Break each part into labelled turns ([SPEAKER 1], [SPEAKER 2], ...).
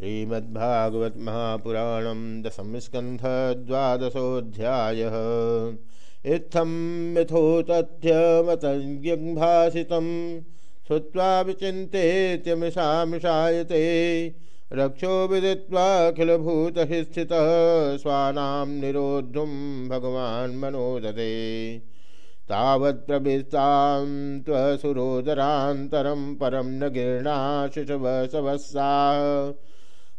[SPEAKER 1] श्रीमद्भागवत महापुराण दशम स्कंध द्वादशोध्याय इत्थम मिथो मिथोतथ्यमतभाषित श्रुवा विचिन्तेत्यमिषामिषायते रक्षो विदित्वाखिलभूतहिस्थितः स्वानां निरोद्धुं भगवान् मनोदते। तावत्प्रविष्टां त्वसुरोदरान्तरं परं न गीर्णाशिशवसवस्साः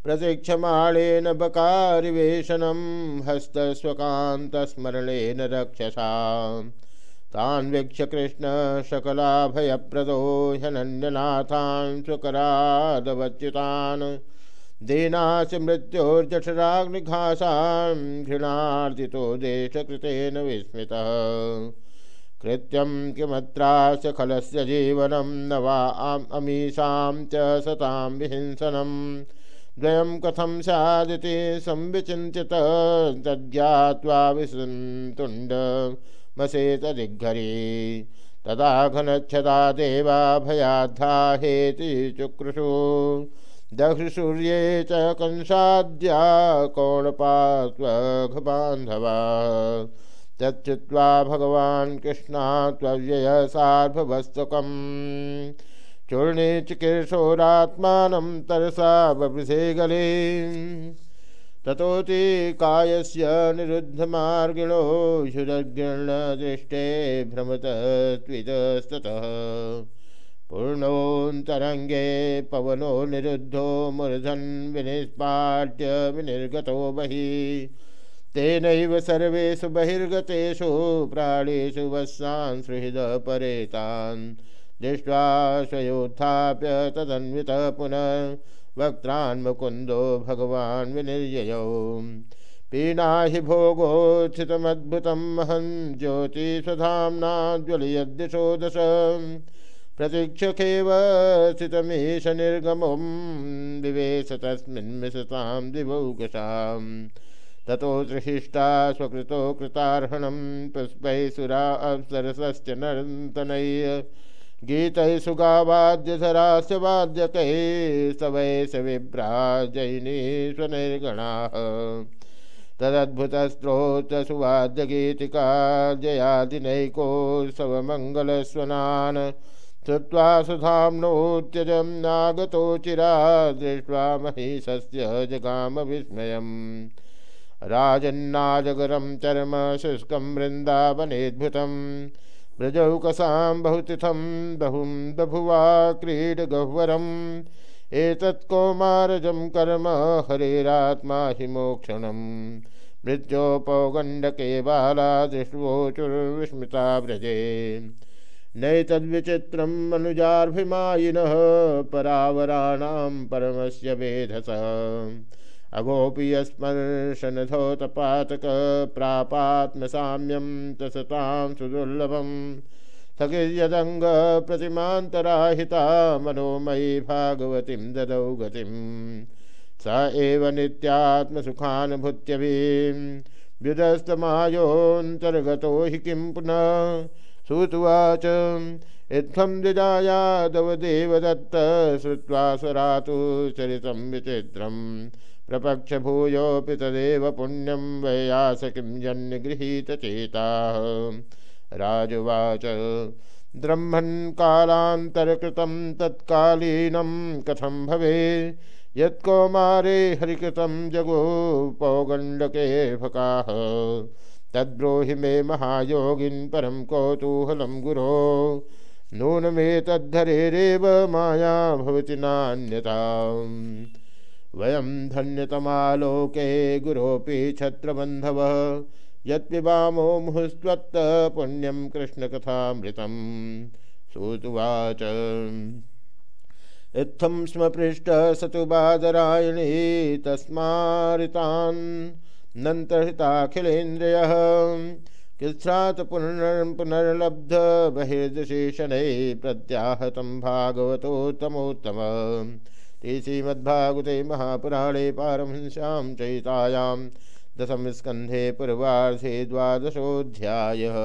[SPEAKER 1] प्रतीक्षमाणेन बकारिवेशनं हस्तस्वकान्तस्मरणेन रक्षसा। तान् वीक्ष्य कृष्णशकलाभयप्रदो ह्यनन्यनाथान् स्वकरादवच्युतान् दीनाश मृत्योर्जठराग्निघासां घृणार्जितो देशकृतेन विस्मितः। कृत्यं किमत्रास्य खलस्य जीवनं न वा अमीषां च सतां विहिंसनं। द्वयं कथं स्यादिति संविचिन्त्यत तज्ज्ञात्वा विसन्तुण्डमसेतदिग्घरी तदा घनच्छदा देवा भयाद्धाहेति चुक्रुषु। दक्षसूर्ये च कंसाद्या कौणपात्वघबान्धवा तच्युत्वा भगवान् कृष्णा त्वव्यय चूर्णे चिकीर्षोरात्मानं तरसा बभृशे गले ततोति कायस्य निरुद्धमार्गिणो शुदग्रणदृष्टे भ्रमतत्वितस्ततः पूर्णोऽन्तरङ्गे पवनो निरुद्धो मूर्धन् विनिष्पाट्य विनिर्गतो बहिः। तेनैव सर्वेषु बहिर्गतेषु प्राणेषु वत्सान् सुहृद परेतान्। दृष्ट्वा स्वयोत्थाप्य तदन्वितः पुनः वक्त्रान् मुकुन्दो भगवान् विनिर्ययौ। पीना हि भोगोत्थितमद्भुतं महन् ज्योतिस्वधाम्ना ज्वलयद्दिशो दश प्रतीक्षखेव स्थितमीश निर्गमं विवेश तस्मिन् मिशतां दिवौकसाम् ततो त्रिशिष्टा स्वकृतो कृतार्हणं पुष्पैः सुरा अप्सरसश्च नर्तनैः गीतैः सुगावाद्यधरास्य वाद्यकैः सवैश विभ्राजयिनीश्वनैर्गणाः तदद्भुतस्त्रोत्रसुवाद्यगीतिका जयादिनैकोत्सवमङ्गलस्वनान् श्रुत्वा सुधाम्नोत्यजं नागतो चिरा दृष्ट्वा महिषस्य जगाम विस्मयम् राजन्नाजगरं चर्म शुष्कं वृन्दावनेद्भुतं ब्रजौकसां बहुतिथं बहुं बभुवा क्रीडगह्वरम्। एतत्कौमारजं कर्म, हरेरात्मा हि मोक्षणं मृत्योपौगण्डके बाला दृष्टवोचुर्विस्मृता व्रजे। नैतद्विचित्रं मनुजार्भिमायिनः, परावराणां परमस्य वेधसः। अगोपि यस्पर्शनधोतपातक प्रापात्मसाम्यं तसतां सुदुर्लभं स्थगिर्यदङ्ग प्रतिमान्तराहिता मनोमयी भागवतीं ददौ गतिं स एव नित्यात्मसुखानुभूत्यवीं व्युदस्तमायोऽन्तर्गतो हि किं पुनः श्रुत्वाच इत्थं द्विजायादवदेवदत्त श्रुत्वा स्वरातु चरितं विचित्रम् प्रपक्ष भूयोऽपि तदेव पुण्यं वैयास किं जन्यगृहीतचेताः राजुवाच, ब्रह्मन् कालान्तरकृतं तत्कालीनं कथं भवे यत्कौमारे हरिकृतं जगो पौगण्डके भकाः। तद्ब्रूहि मे महायोगिन् परं कौतूहलं गुरो। नूनमेतद्धरेरेव माया भवति नान्यता वयं धन्यतमालोके गुरोऽपि छत्रबन्धव। यत्पिबामो मुहुस्त्वत्त पुण्यं कृष्णकथामृतं श्रुतुवाच इत्थं स्म पृष्ट स तु बादरायणी तस्मारितान् किस्रात् पुनर्, पुनर्लब्ध बहिर्दशेषणैः प्रत्याहतं भागवतोत्तमोत्तम। ते श्रीमद्भागवते महापुराणे पारमहंस्यां चयितायां दशमस्कन्धे पूर्वाधे द्वादशोऽध्यायः।